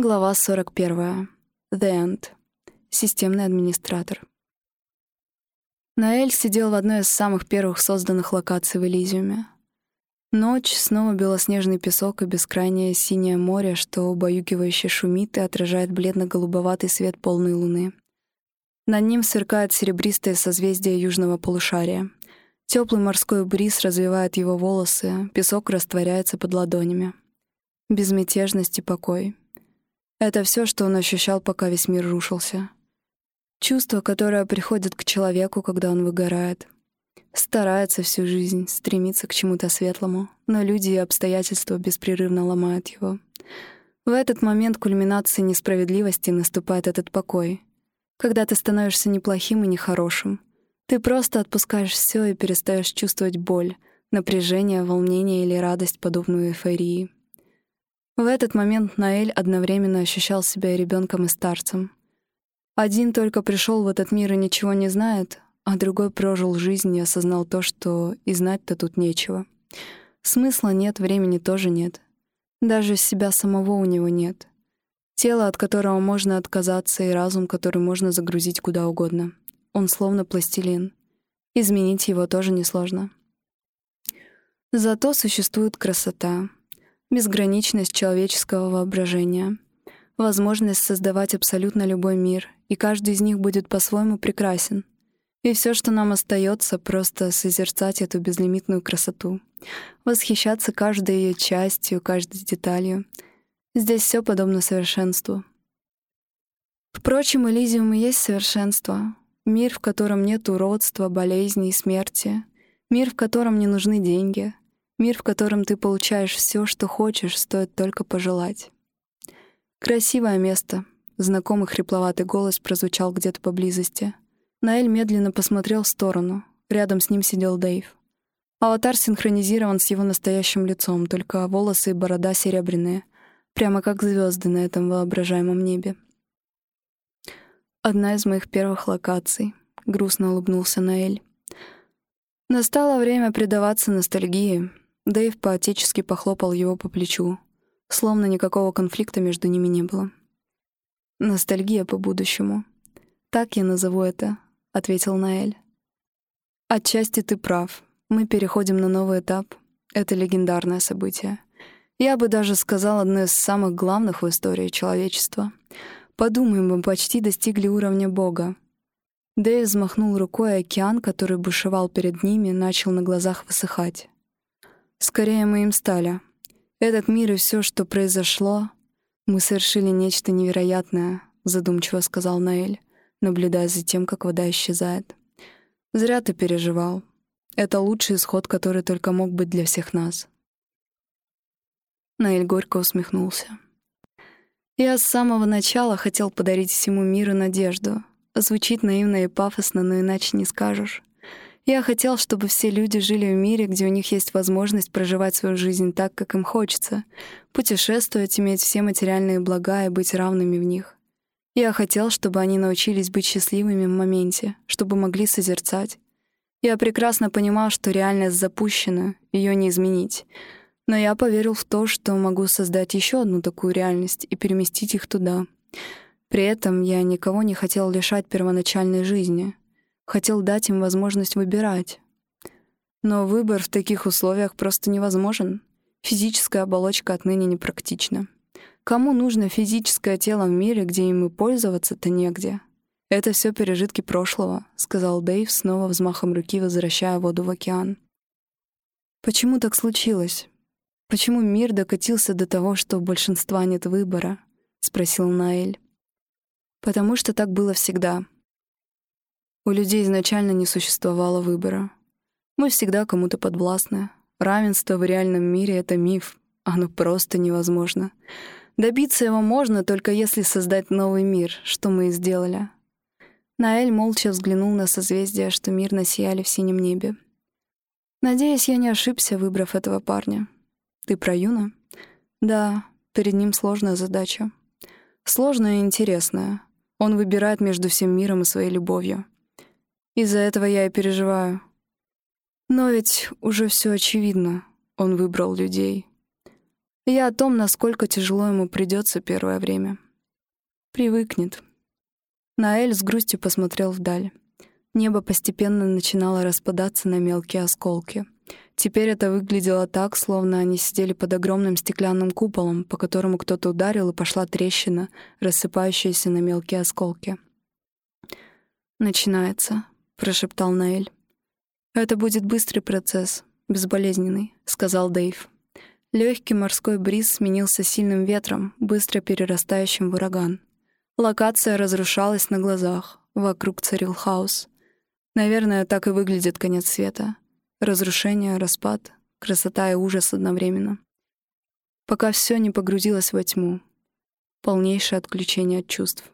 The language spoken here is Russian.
Глава 41. The End. Системный администратор. Наэль сидел в одной из самых первых созданных локаций в Элизиуме. Ночь, снова белоснежный песок и бескрайнее синее море, что убаюкивающе шумит и отражает бледно-голубоватый свет полной луны. Над ним сверкает серебристое созвездие южного полушария. Теплый морской бриз развивает его волосы, песок растворяется под ладонями. Безмятежность и покой — это все, что он ощущал, пока весь мир рушился. Чувство, которое приходит к человеку, когда он выгорает. Старается всю жизнь, стремится к чему-то светлому, но люди и обстоятельства беспрерывно ломают его. В этот момент кульминации несправедливости наступает этот покой. Когда ты становишься неплохим и нехорошим. Ты просто отпускаешь все и перестаешь чувствовать боль, напряжение, волнение или радость, подобную эйфории. В этот момент Наэль одновременно ощущал себя и ребенком, и старцем. Один только пришел в этот мир и ничего не знает, а другой прожил жизнь и осознал то, что и знать-то тут нечего. Смысла нет, времени тоже нет. Даже себя самого у него нет. Тело, от которого можно отказаться, и разум, который можно загрузить куда угодно. Он словно пластилин. Изменить его тоже несложно. Зато существует красота — безграничность человеческого воображения, возможность создавать абсолютно любой мир, и каждый из них будет по-своему прекрасен. И все, что нам остается, просто созерцать эту безлимитную красоту, восхищаться каждой ее частью, каждой деталью. Здесь все подобно совершенству. Впрочем, Элизиум и есть совершенство. Мир, в котором нет уродства, болезней, смерти. Мир, в котором не нужны деньги — Мир, в котором ты получаешь все, что хочешь, стоит только пожелать. Красивое место. Знакомый хрипловатый голос прозвучал где-то поблизости. Наэль медленно посмотрел в сторону. Рядом с ним сидел Дэйв. Аватар синхронизирован с его настоящим лицом, только волосы и борода серебряные, прямо как звезды на этом воображаемом небе. «Одна из моих первых локаций», — грустно улыбнулся Наэль. «Настало время предаваться ностальгии, Дэйв поотечески похлопал его по плечу, словно никакого конфликта между ними не было. «Ностальгия по будущему. Так я назову это», — ответил Наэль. «Отчасти ты прав. Мы переходим на новый этап. Это легендарное событие. Я бы даже сказал, одно из самых главных в истории человечества. Подумаем, мы почти достигли уровня Бога. Дэйв взмахнул рукой, а океан, который бушевал перед ними, начал на глазах высыхать. Скорее мы им стали. Этот мир и все, что произошло, мы совершили нечто невероятное, задумчиво сказал Наэль, наблюдая за тем, как вода исчезает. Зря ты переживал. Это лучший исход, который только мог быть для всех нас. Наэль горько усмехнулся. Я с самого начала хотел подарить всему миру надежду. Звучит наивно и пафосно, но иначе не скажешь. Я хотел, чтобы все люди жили в мире, где у них есть возможность проживать свою жизнь так, как им хочется, путешествовать, иметь все материальные блага и быть равными в них. Я хотел, чтобы они научились быть счастливыми в моменте, чтобы могли созерцать. Я прекрасно понимал, что реальность запущена, ее не изменить. Но я поверил в то, что могу создать еще одну такую реальность и переместить их туда. При этом я никого не хотел лишать первоначальной жизни — Хотел дать им возможность выбирать. Но выбор в таких условиях просто невозможен. Физическая оболочка отныне непрактична. Кому нужно физическое тело в мире, где им и пользоваться-то негде? Это все пережитки прошлого, сказал Дэйв, снова взмахом руки возвращая воду в океан. Почему так случилось? Почему мир докатился до того, что у большинства нет выбора? спросил Наэль. Потому что так было всегда, у людей изначально не существовало выбора. Мы всегда кому-то подвластны. Равенство в реальном мире — это миф. Оно просто невозможно. Добиться его можно, только если создать новый мир, что мы и сделали. Наэль молча взглянул на созвездия, что мирно сияли в синем небе. «Надеюсь, я не ошибся, выбрав этого парня. Ты про Юна?» «Да, перед ним сложная задача. Сложная и интересная. Он выбирает между всем миром и своей любовью. Из-за этого я и переживаю. Но ведь уже все очевидно. Он выбрал людей. Я о том, насколько тяжело ему придется первое время. Привыкнет. Наэль с грустью посмотрел вдаль. Небо постепенно начинало распадаться на мелкие осколки. Теперь это выглядело так, словно они сидели под огромным стеклянным куполом, по которому кто-то ударил, и пошла трещина, рассыпающаяся на мелкие осколки. «Начинается», — прошептал Наэль. «Это будет быстрый процесс, безболезненный», — сказал Дэйв. Легкий морской бриз сменился сильным ветром, быстро перерастающим в ураган. Локация разрушалась на глазах, вокруг царил хаос. Наверное, так и выглядит конец света. Разрушение, распад, красота и ужас одновременно. Пока все не погрузилось во тьму. Полнейшее отключение от чувств.